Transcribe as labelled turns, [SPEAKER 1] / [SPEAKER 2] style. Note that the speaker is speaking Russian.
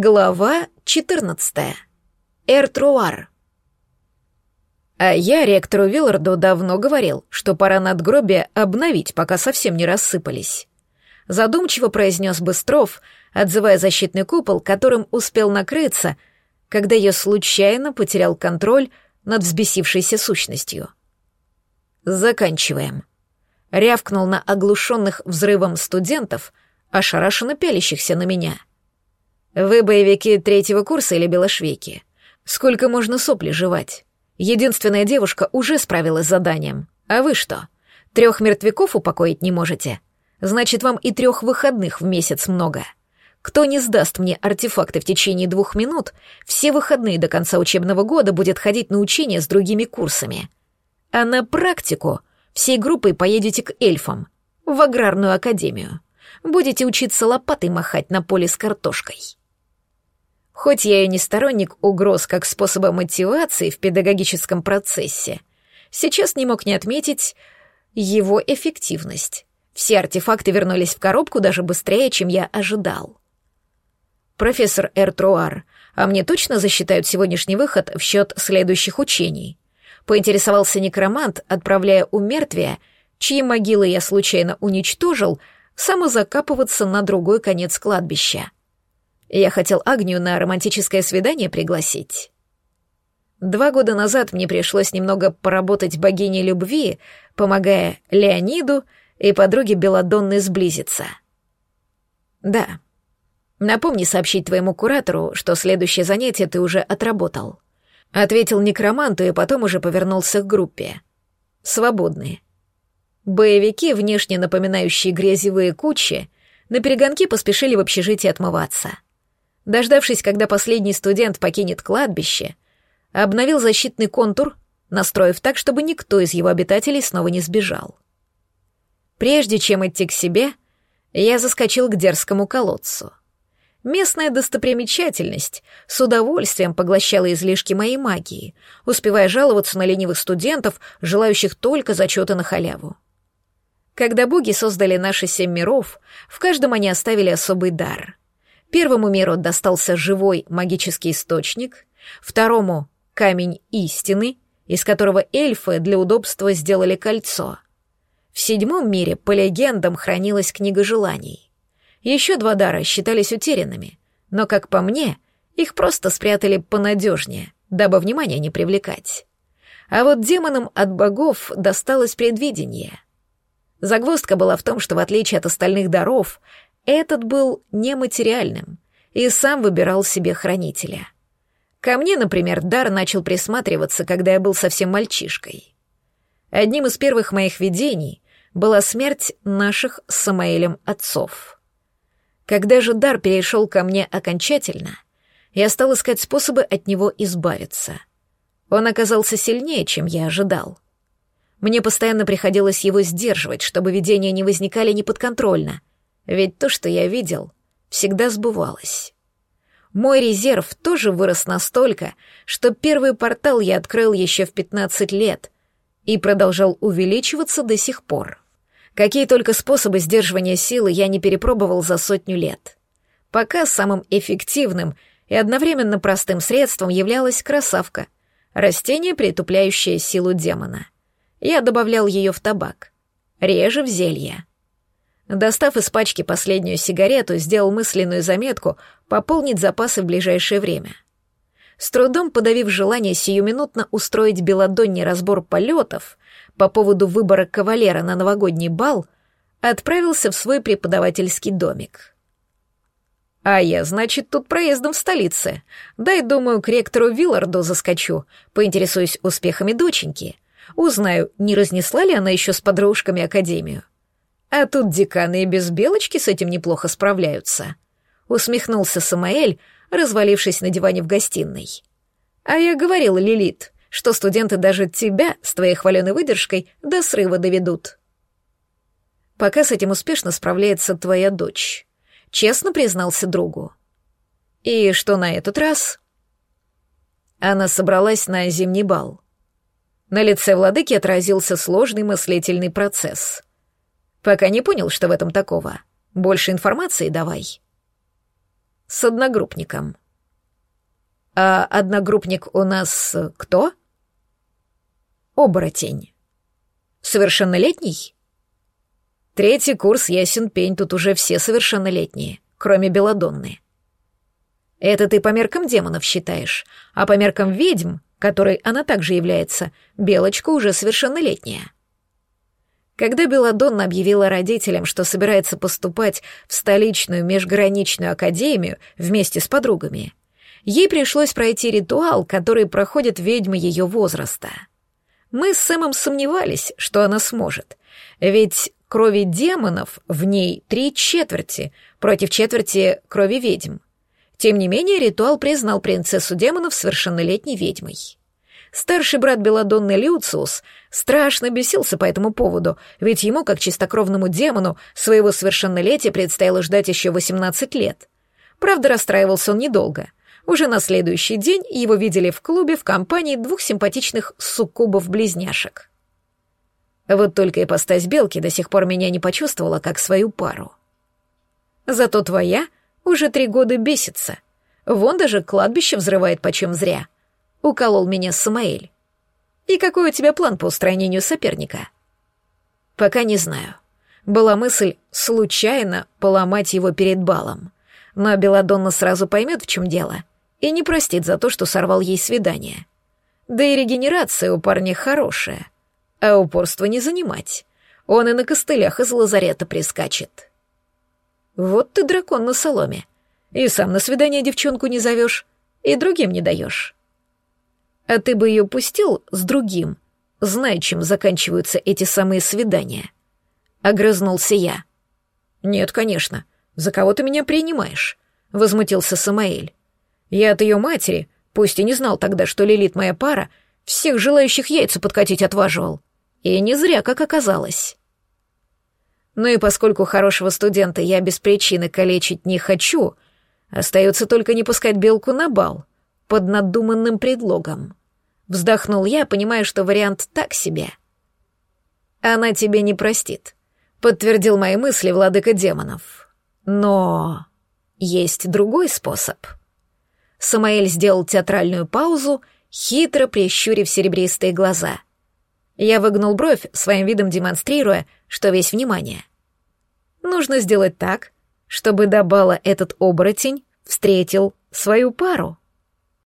[SPEAKER 1] Глава 14. Эртруар. А я ректору Вилларду давно говорил, что пора надгробие обновить, пока совсем не рассыпались. Задумчиво произнес Быстров, отзывая защитный купол, которым успел накрыться, когда я случайно потерял контроль над взбесившейся сущностью. Заканчиваем. Рявкнул на оглушенных взрывом студентов, ошарашенно пялящихся на меня — вы боевики третьего курса или белошвейки? Сколько можно сопли жевать? Единственная девушка уже справилась с заданием. А вы что? Трех мертвяков упокоить не можете? Значит, вам и трех выходных в месяц много. Кто не сдаст мне артефакты в течение двух минут, все выходные до конца учебного года будет ходить на учения с другими курсами. А на практику всей группой поедете к эльфам, в аграрную академию. Будете учиться лопатой махать на поле с картошкой. Хоть я и не сторонник угроз как способа мотивации в педагогическом процессе, сейчас не мог не отметить его эффективность. Все артефакты вернулись в коробку даже быстрее, чем я ожидал. «Профессор Эртруар, а мне точно засчитают сегодняшний выход в счет следующих учений?» Поинтересовался некромант, отправляя у мертвия, чьи могилы я случайно уничтожил, самозакапываться на другой конец кладбища. Я хотел Агнию на романтическое свидание пригласить. Два года назад мне пришлось немного поработать богиней любви, помогая Леониду и подруге Беладонны сблизиться. Да. Напомни сообщить твоему куратору, что следующее занятие ты уже отработал. Ответил некроманту и потом уже повернулся к группе. Свободные. Боевики, внешне напоминающие грязевые кучи, на перегонки поспешили в общежитие отмываться — Дождавшись, когда последний студент покинет кладбище, обновил защитный контур, настроив так, чтобы никто из его обитателей снова не сбежал. Прежде чем идти к себе, я заскочил к дерзкому колодцу. Местная достопримечательность с удовольствием поглощала излишки моей магии, успевая жаловаться на ленивых студентов, желающих только зачета на халяву. Когда боги создали наши семь миров, в каждом они оставили особый дар. Первому миру достался живой магический источник, второму — камень истины, из которого эльфы для удобства сделали кольцо. В седьмом мире, по легендам, хранилась книга желаний. Еще два дара считались утерянными, но, как по мне, их просто спрятали понадежнее, дабы внимания не привлекать. А вот демонам от богов досталось предвидение. Загвоздка была в том, что в отличие от остальных даров, этот был нематериальным и сам выбирал себе хранителя. Ко мне, например, дар начал присматриваться, когда я был совсем мальчишкой. Одним из первых моих видений была смерть наших с Самаэлем отцов. Когда же дар перешел ко мне окончательно, я стал искать способы от него избавиться. Он оказался сильнее, чем я ожидал. Мне постоянно приходилось его сдерживать, чтобы видения не возникали неподконтрольно, ведь то, что я видел, всегда сбывалось. Мой резерв тоже вырос настолько, что первый портал я открыл еще в 15 лет и продолжал увеличиваться до сих пор. Какие только способы сдерживания силы я не перепробовал за сотню лет. Пока самым эффективным и одновременно простым средством являлась красавка, растение, притупляющее силу демона. Я добавлял ее в табак, реже в зелье. Достав из пачки последнюю сигарету, сделал мысленную заметку пополнить запасы в ближайшее время. С трудом подавив желание сиюминутно устроить белодонний разбор полетов по поводу выбора кавалера на новогодний бал, отправился в свой преподавательский домик. «А я, значит, тут проездом в столице. Дай, думаю, к ректору Вилларду заскочу, поинтересуюсь успехами доченьки. Узнаю, не разнесла ли она еще с подружками академию. А тут деканы и без белочки с этим неплохо справляются. Усмехнулся Самаэль, развалившись на диване в гостиной. А я говорил, Лилит, что студенты даже тебя с твоей хваленой выдержкой до срыва доведут. Пока с этим успешно справляется твоя дочь. Честно признался другу. И что на этот раз? Она собралась на зимний бал. На лице владыки отразился сложный мыслительный процесс — Пока не понял, что в этом такого. Больше информации давай. с одногруппником. А одногруппник у нас кто? Оборотень. Совершеннолетний? Третий курс ясен пень, тут уже все совершеннолетние, кроме Беладонны. Это ты по меркам демонов считаешь, а по меркам ведьм, которой она также является, Белочка уже совершеннолетняя. Когда Беладонна объявила родителям, что собирается поступать в столичную межграничную академию вместе с подругами, ей пришлось пройти ритуал, который проходят ведьмы ее возраста. Мы с Сэмом сомневались, что она сможет, ведь крови демонов в ней три четверти против четверти крови ведьм. Тем не менее, ритуал признал принцессу демонов совершеннолетней ведьмой. Старший брат Беладонны Люциус страшно бесился по этому поводу, ведь ему, как чистокровному демону, своего совершеннолетия предстояло ждать еще 18 лет. Правда, расстраивался он недолго. Уже на следующий день его видели в клубе в компании двух симпатичных суккубов-близняшек. Вот только ипостась белки до сих пор меня не почувствовала как свою пару. Зато твоя уже три года бесится. Вон даже кладбище взрывает почем зря. Уколол меня Самаэль. И какой у тебя план по устранению соперника? Пока не знаю. Была мысль случайно поломать его перед балом. Но Беладонна сразу поймет, в чем дело, и не простит за то, что сорвал ей свидание. Да и регенерация у парня хорошая, а упорство не занимать. Он и на костылях из лазарета прискачет. Вот ты дракон на соломе. И сам на свидание девчонку не зовешь, и другим не даешь. А ты бы ее пустил с другим, зная, чем заканчиваются эти самые свидания. Огрызнулся я. Нет, конечно. За кого ты меня принимаешь? Возмутился Самаэль. Я от ее матери, пусть и не знал тогда, что Лилит моя пара, всех желающих яйца подкатить отваживал. И не зря, как оказалось. Ну и поскольку хорошего студента я без причины калечить не хочу, остается только не пускать белку на бал под надуманным предлогом. Вздохнул я, понимая, что вариант так себе. Она тебе не простит, подтвердил мои мысли владыка демонов. Но есть другой способ. Самаэль сделал театральную паузу, хитро прищурив серебристые глаза. Я выгнул бровь, своим видом демонстрируя, что весь внимание. Нужно сделать так, чтобы до бала этот оборотень встретил свою пару.